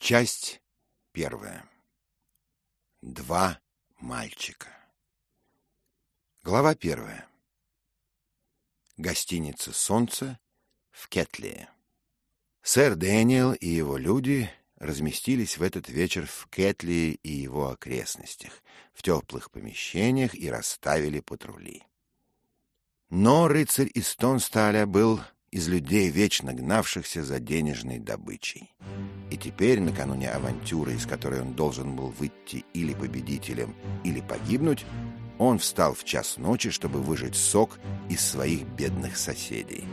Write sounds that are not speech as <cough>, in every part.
Часть первая. Два мальчика. Глава первая. Гостиница «Солнце» в Кетлии. Сэр Дэниел и его люди разместились в этот вечер в Кетлии и его окрестностях, в теплых помещениях и расставили патрули. Но рыцарь из Тонсталя был из людей, вечно гнавшихся за денежной добычей. И теперь, накануне авантюры, из которой он должен был выйти или победителем, или погибнуть, он встал в час ночи, чтобы выжать сок из своих бедных соседей.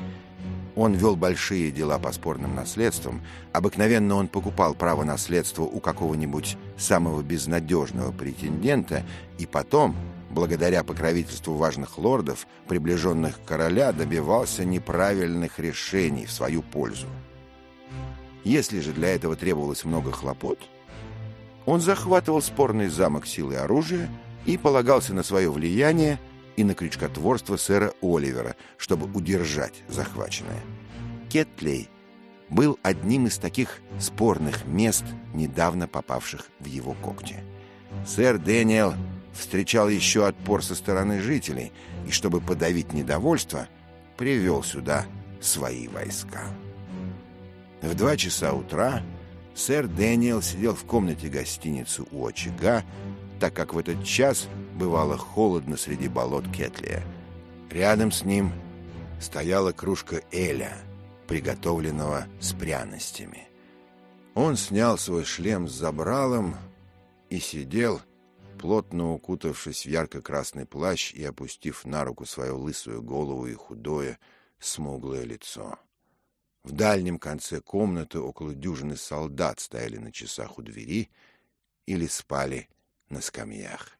Он вел большие дела по спорным наследствам. Обыкновенно он покупал право наследства у какого-нибудь самого безнадежного претендента и потом благодаря покровительству важных лордов, приближенных короля, добивался неправильных решений в свою пользу. Если же для этого требовалось много хлопот, он захватывал спорный замок силы оружия и полагался на свое влияние и на крючкотворство сэра Оливера, чтобы удержать захваченное. Кетлей был одним из таких спорных мест, недавно попавших в его когти. Сэр Дэниел встречал еще отпор со стороны жителей и, чтобы подавить недовольство, привел сюда свои войска. В два часа утра сэр Дэниел сидел в комнате гостиницы у очага, так как в этот час бывало холодно среди болот Кетлия. Рядом с ним стояла кружка эля, приготовленного с пряностями. Он снял свой шлем с забралом и сидел, плотно укутавшись в ярко-красный плащ и опустив на руку свою лысую голову и худое, смуглое лицо. В дальнем конце комнаты около дюжины солдат стояли на часах у двери или спали на скамьях.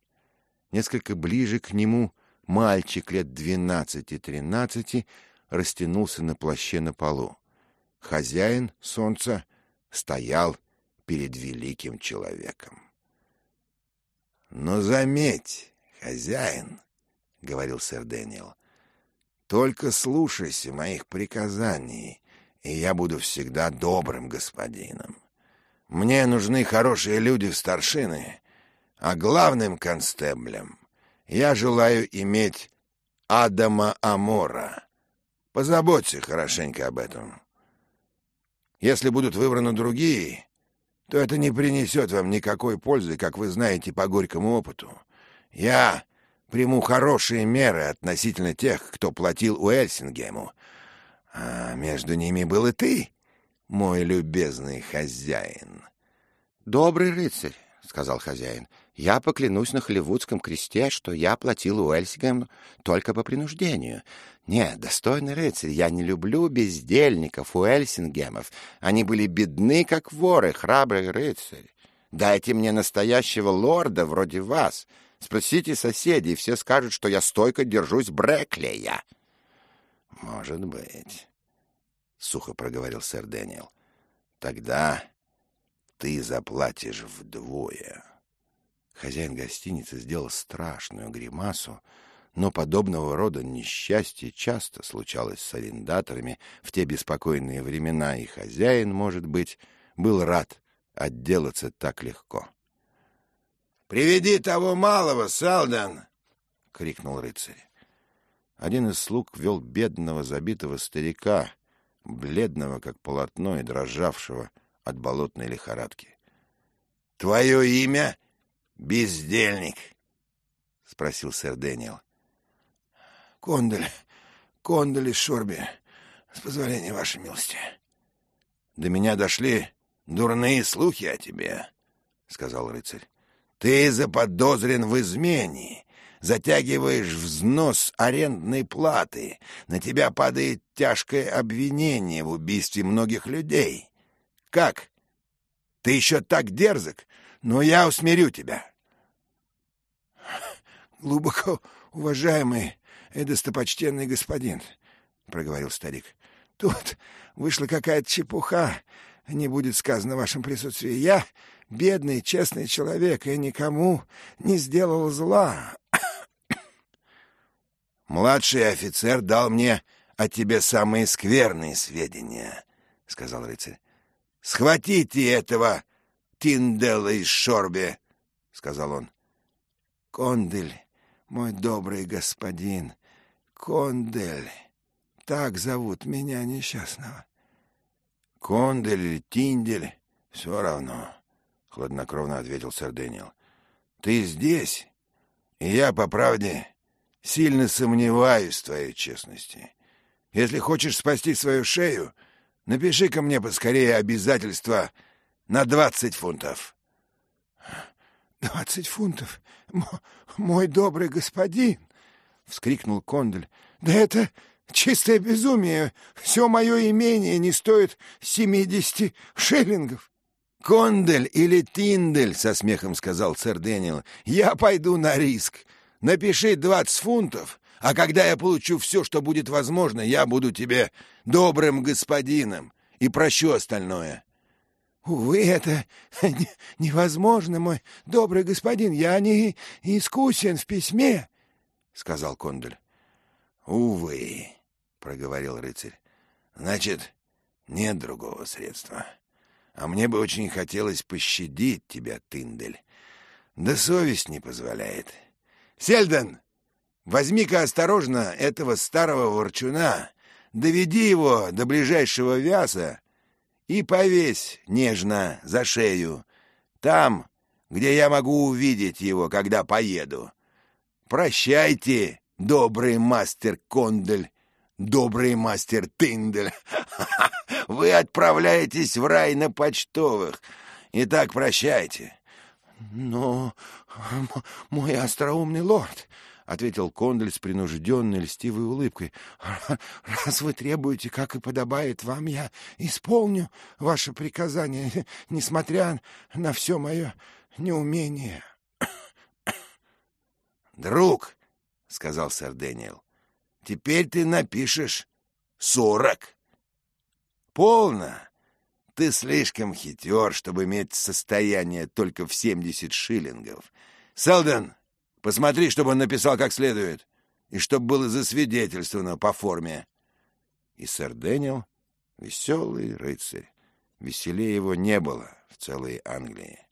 Несколько ближе к нему мальчик лет двенадцати-тринадцати растянулся на плаще на полу. Хозяин солнца стоял перед великим человеком. Но заметь, хозяин, — говорил сэр Дэниел, — только слушайся моих приказаний, и я буду всегда добрым господином. Мне нужны хорошие люди в старшины, а главным констеблем я желаю иметь Адама Амора. Позаботься хорошенько об этом. Если будут выбраны другие, то это не принесет вам никакой пользы, как вы знаете по горькому опыту. Я приму хорошие меры относительно тех, кто платил Уэльсингему. А между ними был и ты, мой любезный хозяин. — Добрый рыцарь, — сказал хозяин, — я поклянусь на Холливудском кресте, что я платил Уэльсингему только по принуждению. Нет, достойный рыцарь, я не люблю бездельников, уэльсингемов. Они были бедны, как воры, храбрый рыцарь. Дайте мне настоящего лорда вроде вас. Спросите соседей, все скажут, что я стойко держусь Бреклея. — Может быть, — сухо проговорил сэр Дэниел. — Тогда ты заплатишь вдвое. Хозяин гостиницы сделал страшную гримасу, но подобного рода несчастье часто случалось с арендаторами в те беспокойные времена, и хозяин, может быть, был рад отделаться так легко. — Приведи того малого, Салдан! — крикнул рыцарь. Один из слуг вел бедного забитого старика, бледного, как полотно, и дрожавшего от болотной лихорадки. — Твое имя, бездельник? — спросил сэр Дэниел. Кондоль, Кондоль из Шорби, с позволения вашей милости. До меня дошли дурные слухи о тебе, — сказал рыцарь. Ты заподозрен в измене, затягиваешь взнос арендной платы, на тебя падает тяжкое обвинение в убийстве многих людей. Как? Ты еще так дерзок? Но я усмирю тебя. <laughs> Глубоко уважаемый и достопочтенный господин, — проговорил старик, — тут вышла какая-то чепуха, не будет сказано в вашем присутствии. Я бедный, честный человек и никому не сделал зла. <coughs> Младший офицер дал мне о тебе самые скверные сведения, — сказал рыцарь. Схватите этого Тиндела из Шорбе, — сказал он. — Кондель, мой добрый господин, Кондель, так зовут меня несчастного. — Кондель или Тиндель, все равно, — хладнокровно ответил сэр Дэниел. — Ты здесь, и я, по правде, сильно сомневаюсь в твоей честности. Если хочешь спасти свою шею, напиши ко мне поскорее обязательства на двадцать фунтов. — Двадцать фунтов? М мой добрый господин! — вскрикнул Кондель. — Да это чистое безумие! Все мое имение не стоит семидесяти шиллингов! — Кондель или Тиндель, — со смехом сказал сэр Дэниел, — я пойду на риск. Напиши двадцать фунтов, а когда я получу все, что будет возможно, я буду тебе добрым господином и прощу остальное. — Увы, это <laughs> невозможно, мой добрый господин. Я не искусен в письме, — сказал Кондель. — Увы, — проговорил рыцарь. — Значит, нет другого средства. А мне бы очень хотелось пощадить тебя, Тындель. Да совесть не позволяет. Сельден, возьми-ка осторожно этого старого ворчуна, доведи его до ближайшего вяса и повесь нежно за шею, там, где я могу увидеть его, когда поеду. Прощайте, добрый мастер Кондель, добрый мастер Тиндель. <laughs> Вы отправляетесь в рай на почтовых. Итак, прощайте. — Но, мой остроумный лорд, — ответил Кондель с принужденной льстивой улыбкой, — раз вы требуете, как и подобает вам, я исполню ваше приказание, <laughs> несмотря на все мое неумение. <coughs> — Друг, — сказал сэр Дэниел, — теперь ты напишешь сорок. — Полно. Ты слишком хитер, чтобы иметь состояние только в семьдесят шиллингов. Селден, посмотри, чтобы он написал как следует, и чтобы было засвидетельствовано по форме. И сэр Дэниел, веселый рыцарь, веселее его не было в целой Англии.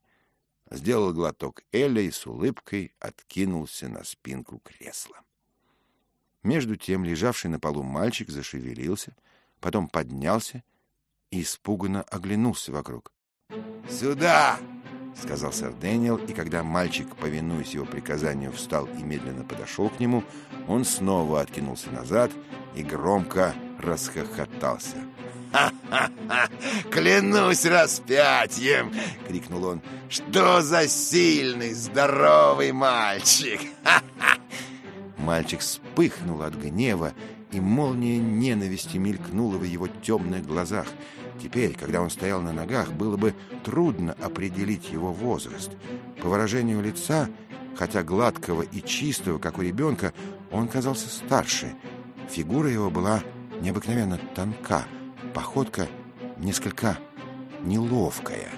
Сделал глоток Эля и с улыбкой откинулся на спинку кресла. Между тем лежавший на полу мальчик зашевелился, потом поднялся и испуганно оглянулся вокруг. «Сюда!» — сказал сэр Дэниел, и когда мальчик, повинуясь его приказанию, встал и медленно подошел к нему, он снова откинулся назад и громко расхохотался. «Ха-ха-ха! Клянусь распятием!» — крикнул он. «Что за сильный, здоровый мальчик!» Ха-ха!» Мальчик вспыхнул от гнева, и молния ненависти мелькнула в его темных глазах — Теперь, когда он стоял на ногах, было бы трудно определить его возраст. По выражению лица, хотя гладкого и чистого, как у ребенка, он казался старше. Фигура его была необыкновенно тонка, походка несколько неловкая.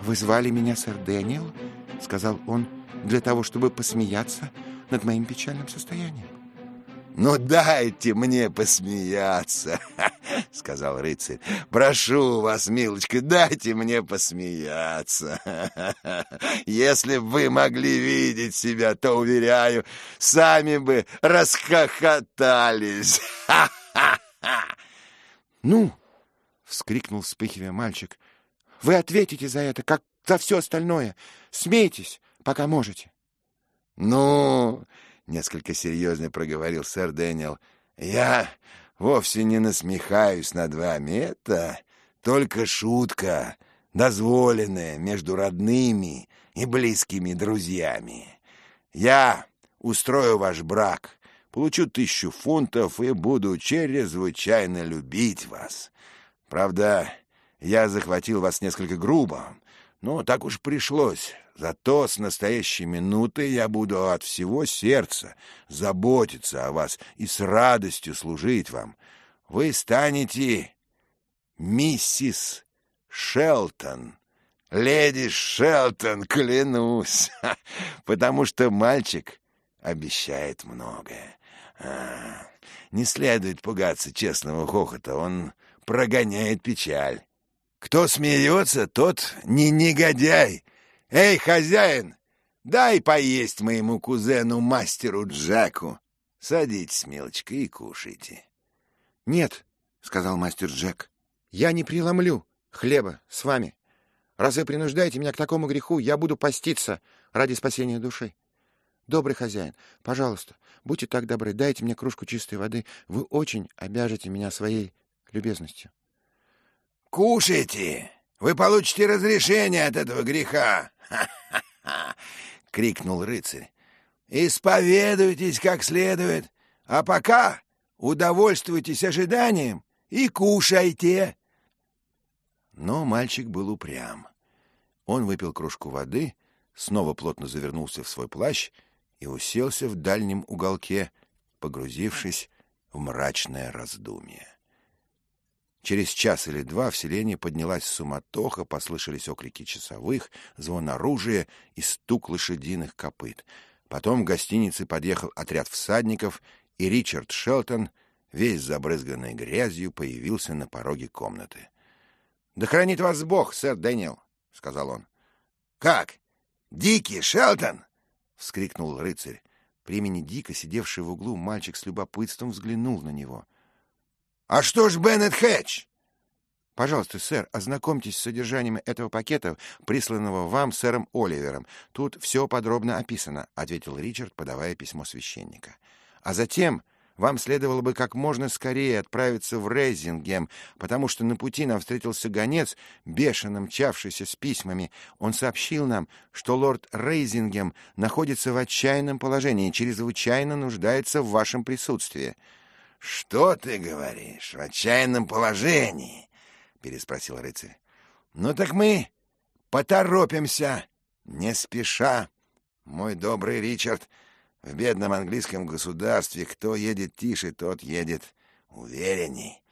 «Вы звали меня сэр Дэниел?» — сказал он, — «для того, чтобы посмеяться над моим печальным состоянием». «Ну дайте мне посмеяться!» <laughs> — сказал рыцарь. — Прошу вас, милочка, дайте мне посмеяться. <laughs> Если бы вы могли видеть себя, то, уверяю, сами бы расхохотались. <laughs> — Ну, — вскрикнул вспыхивая мальчик, — вы ответите за это, как за все остальное. Смейтесь, пока можете. — Ну, — несколько серьезно проговорил сэр Дэниел, — я вовсе не насмехаюсь над вами. Это только шутка, дозволенная между родными и близкими друзьями. Я устрою ваш брак, получу тысячу фунтов и буду чрезвычайно любить вас. Правда, я захватил вас несколько грубо, но так уж пришлось. Зато с настоящей минуты я буду от всего сердца заботиться о вас и с радостью служить вам. Вы станете миссис Шелтон, леди Шелтон, клянусь, <laughs> потому что мальчик обещает многое. А, не следует пугаться честного хохота, он прогоняет печаль. Кто смеется, тот не негодяй. Эй, хозяин, дай поесть моему кузену-мастеру Джеку. Садитесь, милочка, и кушайте. — Нет, — сказал мастер Джек, — я не преломлю хлеба с вами. Раз вы принуждаете меня к такому греху, я буду поститься ради спасения души. Добрый хозяин, пожалуйста, будьте так добры, дайте мне кружку чистой воды. Вы очень обяжете меня своей любезностью. — Кушайте! Вы получите разрешение от этого греха! Крикнул рыцарь. — Исповедуйтесь как следует, а пока удовольствуйтесь ожиданием и кушайте. Но мальчик был упрям. Он выпил кружку воды, снова плотно завернулся в свой плащ и уселся в дальнем уголке, погрузившись в мрачное раздумье. Через час или два в селении поднялась суматоха, послышались окрики часовых, звон оружия и стук лошадиных копыт. Потом в гостинице подъехал отряд всадников, и Ричард Шелтон, весь забрызганный грязью, появился на пороге комнаты. — Да хранит вас Бог, сэр Дэниел, — сказал он. — Как? Дикий Шелтон? — вскрикнул рыцарь. При имени Дика, сидевший в углу, мальчик с любопытством взглянул на него. — А что ж Беннет Хэтч? — Пожалуйста, сэр, ознакомьтесь с содержанием этого пакета, присланного вам сэром Оливером. Тут все подробно описано, — ответил Ричард, подавая письмо священника. — А затем вам следовало бы как можно скорее отправиться в Рейзингем, потому что на пути нам встретился гонец, бешено мчавшийся с письмами. Он сообщил нам, что лорд Рейзингем находится в отчаянном положении и чрезвычайно нуждается в вашем присутствии. — Что ты говоришь? В отчаянном положении? — переспросил рыцарь. — Ну так мы поторопимся, не спеша, мой добрый Ричард. — в бедном английском государстве кто едет тише, тот едет уверенней.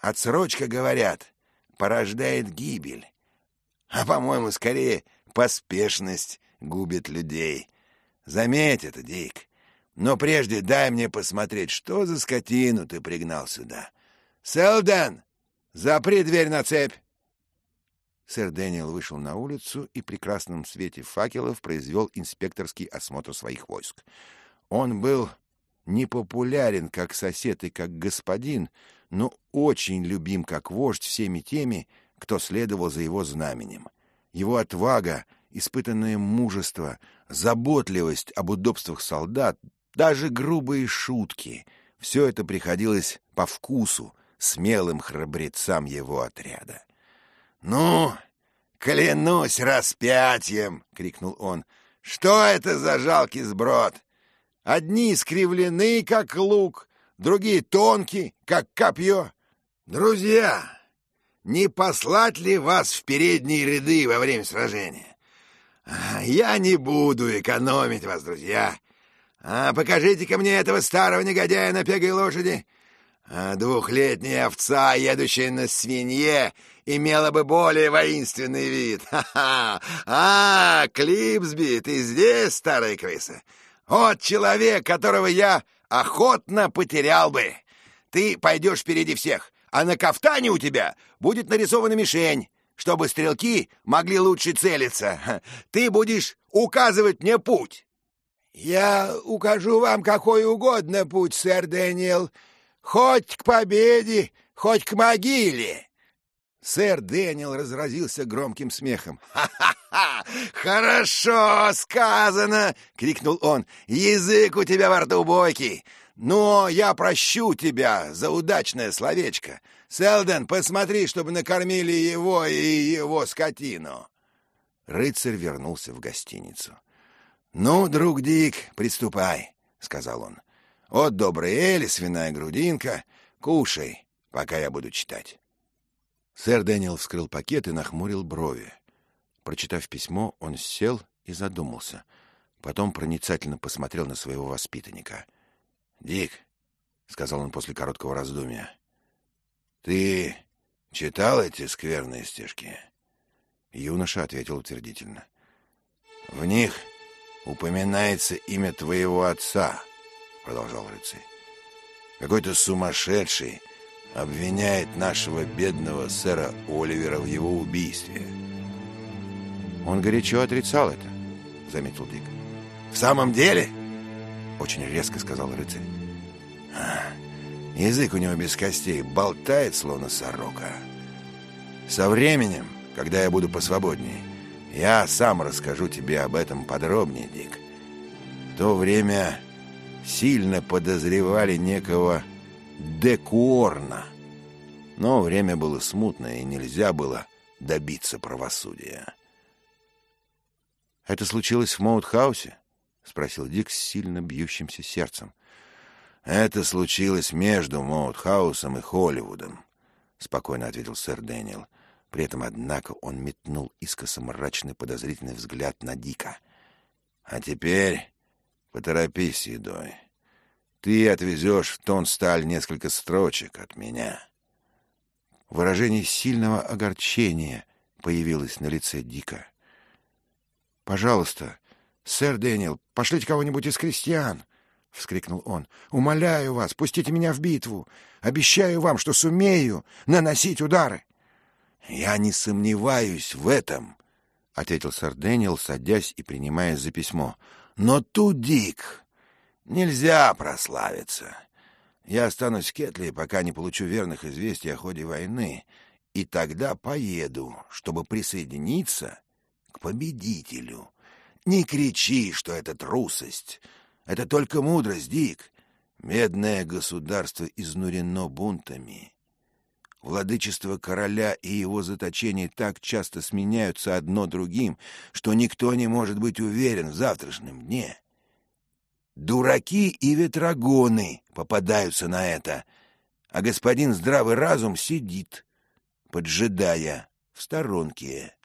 Отсрочка, говорят, порождает гибель. А, по-моему, скорее поспешность губит людей. Заметь это, Дик. Но прежде дай мне посмотреть, что за скотину ты пригнал сюда. Селден, запри дверь на цепь. Сэр Дэниел вышел на улицу и при красном свете факелов произвел инспекторский осмотр своих войск. Он был непопулярен как сосед и как господин, но очень любим как вождь всеми теми, кто следовал за его знаменем. Его отвага, испытанное мужество, заботливость об удобствах солдат, даже грубые шутки — все это приходилось по вкусу смелым храбрецам его отряда. — Ну, клянусь распятием! — крикнул он. — Что это за жалкий сброд? Одни искривлены, как лук, другие тонкие, как копье. Друзья, не послать ли вас в передние ряды во время сражения? Я не буду экономить вас, друзья. А покажите-ка мне этого старого негодяя на пегой лошади. А двухлетняя овца, едущая на свинье, имела бы более воинственный вид. <laughs> Ха-ха! А, Клипсби, ты здесь, старая крыса? Вот человек, которого я охотно потерял бы. Ты пойдешь впереди всех, а на кафтане у тебя будет нарисована мишень, чтобы стрелки могли лучше целиться. <laughs> Ты будешь указывать мне путь. Я укажу вам какой угодно путь, сэр Дэниел, хоть к победе, хоть к могиле. Сэр Дэниел разразился громким смехом. <laughs> «Ха-ха-ха! Хорошо сказано!» — крикнул он. «Язык у тебя во рту бойкий! Но я прощу тебя за удачное словечко. Селден, посмотри, чтобы накормили его и его скотину!» Рыцарь вернулся в гостиницу. «Ну, друг Дик, приступай», — сказал он. «Вот добрый эль, свиная грудинка. Кушай, пока я буду читать». Сэр Дэниел вскрыл пакет и нахмурил брови. Прочитав письмо, он сел и задумался. Потом проницательно посмотрел на своего воспитанника. — Дик, — сказал он после короткого раздумья, — ты читал эти скверные стишки? Юноша ответил утвердительно. — В них упоминается имя твоего отца, — продолжал рыцарь. — Какой-то сумасшедший обвиняет нашего бедного сэра Оливера в его убийстве. Он горячо отрицал это, заметил Дик. В самом деле? Очень резко сказал рыцарь. А, язык у него без костей, болтает, словно сорока. Со временем, когда я буду посвободнее, я сам расскажу тебе об этом подробнее, Дик. В то время сильно подозревали некого Декуорна. Но время было смутное, и нельзя было добиться правосудия. «Это случилось в Моутхаусе?» — спросил Дик с сильно бьющимся сердцем. «Это случилось между Моутхаусом и Холливудом», — спокойно ответил сэр Дэниел. При этом, однако, он метнул искоса мрачный подозрительный взгляд на Дика. «А теперь поторопись с едой. Ты отвезешь в тон сталь несколько строчек от меня». Выражение сильного огорчения появилось на лице Дика. «Пожалуйста, сэр Дэниел, пошлите кого-нибудь из крестьян!» — вскрикнул он. «Умоляю вас, пустите меня в битву! Обещаю вам, что сумею наносить удары!» «Я не сомневаюсь в этом», — ответил сэр Дэниел, садясь и принимая за письмо. «Но тут, Дик, Нельзя прославиться. Я останусь в Кетли, пока не получу верных известий о ходе войны, и тогда поеду, чтобы присоединиться к победителю. Не кричи, что это трусость. Это только мудрость, Дик. Медное государство изнурено бунтами. Владычество короля и его заточение так часто сменяются одно другим, что никто не может быть уверен в завтрашнем дне. Дураки и ветрогоны попадаются на это, а господин здравый разум сидит, поджидая в сторонке.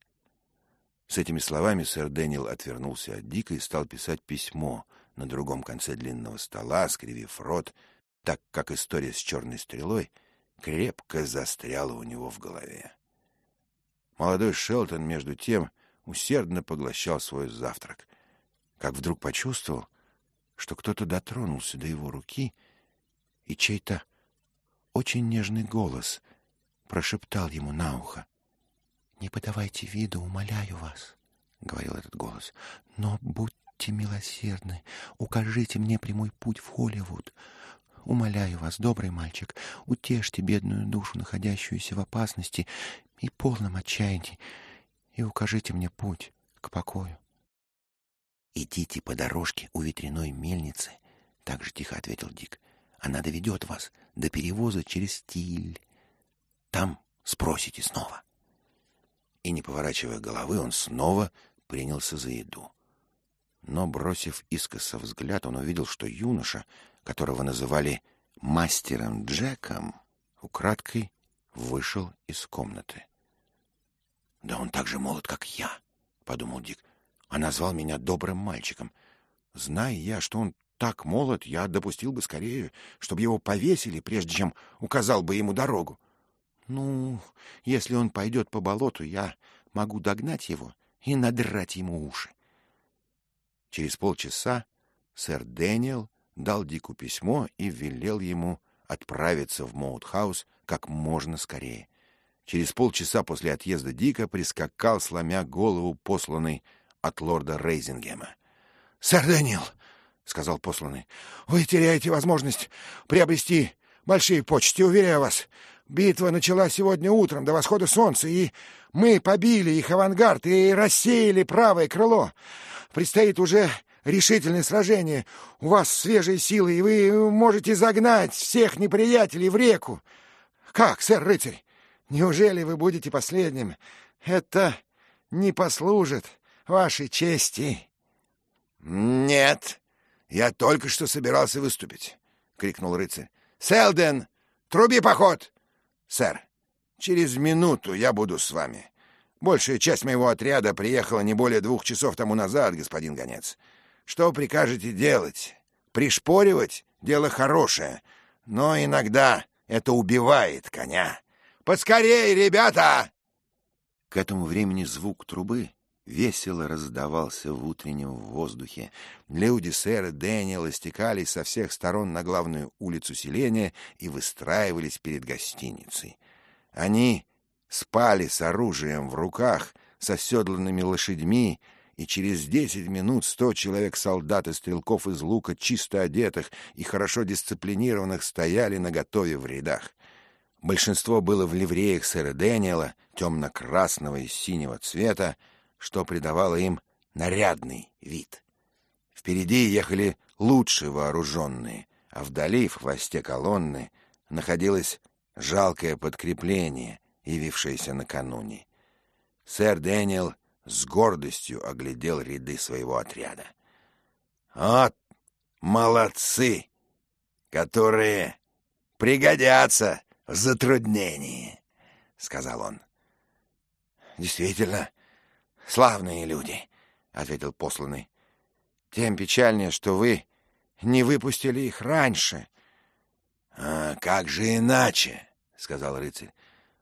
С этими словами сэр Дэниел отвернулся от Дика и стал писать письмо на другом конце длинного стола, скривив рот, так как история с черной стрелой крепко застряла у него в голове. Молодой Шелтон, между тем, усердно поглощал свой завтрак, как вдруг почувствовал, что кто-то дотронулся до его руки, и чей-то очень нежный голос прошептал ему на ухо. «Не подавайте виду, умоляю вас», — говорил этот голос, — «но будьте милосердны, укажите мне прямой путь в Холливуд. Умоляю вас, добрый мальчик, утешьте бедную душу, находящуюся в опасности и полном отчаянии, и укажите мне путь к покою». «Идите по дорожке у ветряной мельницы», — так же тихо ответил Дик. «Она доведет вас до перевоза через стиль. Там спросите снова». И, не поворачивая головы, он снова принялся за еду. Но, бросив искоса взгляд, он увидел, что юноша, которого называли мастером Джеком, украдкой вышел из комнаты. «Да он так же молод, как я», — подумал Дик а назвал меня добрым мальчиком. Зная я, что он так молод, я допустил бы скорее, чтобы его повесили, прежде чем указал бы ему дорогу. Ну, если он пойдет по болоту, я могу догнать его и надрать ему уши. Через полчаса сэр Дэниел дал Дику письмо и велел ему отправиться в Моутхаус как можно скорее. Через полчаса после отъезда Дика прискакал, сломя голову посланный от лорда Рейзингема. — Сэр Дэниел, — сказал посланный, — вы теряете возможность приобрести большие почести, уверяю вас. Битва начала сегодня утром до восхода солнца, и мы побили их авангард и рассеяли правое крыло. Предстоит уже решительное сражение. У вас свежие силы, и вы можете загнать всех неприятелей в реку. Как, сэр-рыцарь? Неужели вы будете последним? Это не послужит вашей чести. — Нет, я только что собирался выступить, — крикнул рыцарь. — Селден, труби поход! — Сэр, через минуту я буду с вами. Большая часть моего отряда приехала не более двух часов тому назад, господин гонец. Что прикажете делать? Пришпоривать — дело хорошее, но иногда это убивает коня. Поскорей, ребята! К этому времени звук трубы весело раздавался в утреннем воздухе. Люди сэра Дэниела стекались со всех сторон на главную улицу селения и выстраивались перед гостиницей. Они спали с оружием в руках, со седланными лошадьми, и через десять минут сто человек солдат и стрелков из лука, чисто одетых и хорошо дисциплинированных, стояли наготове в рядах. Большинство было в ливреях сэра Дэниела, темно-красного и синего цвета, что придавало им нарядный вид. Впереди ехали лучше вооруженные, а вдали, в хвосте колонны, находилось жалкое подкрепление, явившееся накануне. Сэр Дэниел с гордостью оглядел ряды своего отряда. «Вот молодцы, которые пригодятся в затруднении», — сказал он. «Действительно, славные люди», — ответил посланный. «Тем печальнее, что вы не выпустили их раньше». «А как же иначе?» — сказал рыцарь.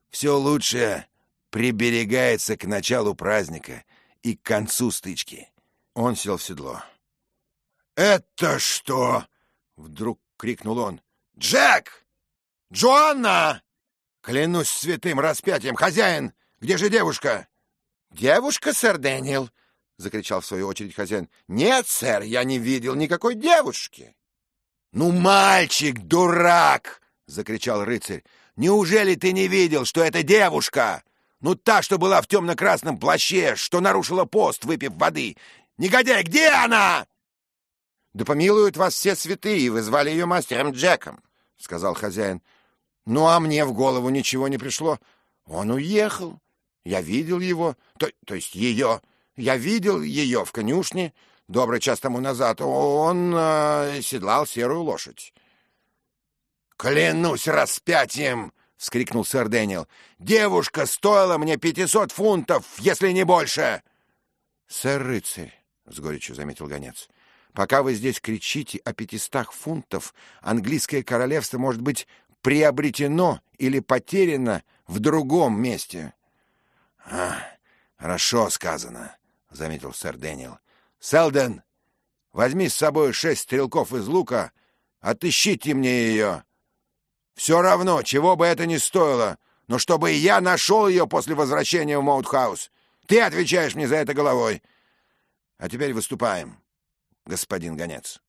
«Все лучшее приберегается к началу праздника и к концу стычки». Он сел в седло. «Это что?» — вдруг крикнул он. «Джек! Джоанна! Клянусь святым распятием, хозяин! Где же девушка?» «Девушка, сэр Дэниел!» — закричал в свою очередь хозяин. «Нет, сэр, я не видел никакой девушки!» «Ну, мальчик, дурак!» — закричал рыцарь. «Неужели ты не видел, что это девушка? Ну, та, что была в темно-красном плаще, что нарушила пост, выпив воды. Негодяй, где она?» «Да помилуют вас все святые, вы звали ее мастером Джеком», — сказал хозяин. «Ну, а мне в голову ничего не пришло. Он уехал. Я видел его, то, то есть ее. Я видел ее в конюшне добрый час тому назад. Он э, седлал серую лошадь. «Клянусь распятием!» — вскрикнул сэр Дэниел. «Девушка стоила мне пятисот фунтов, если не больше!» «Сэр рыцарь», — с горечью заметил гонец, — «пока вы здесь кричите о пятистах фунтов, английское королевство может быть приобретено или потеряно в другом месте». «А, хорошо сказано», — заметил сэр Дэниел. «Селден, возьми с собой шесть стрелков из лука, отыщите мне ее. Все равно, чего бы это ни стоило, но чтобы я нашел ее после возвращения в Моутхаус. Ты отвечаешь мне за это головой. А теперь выступаем, господин гонец».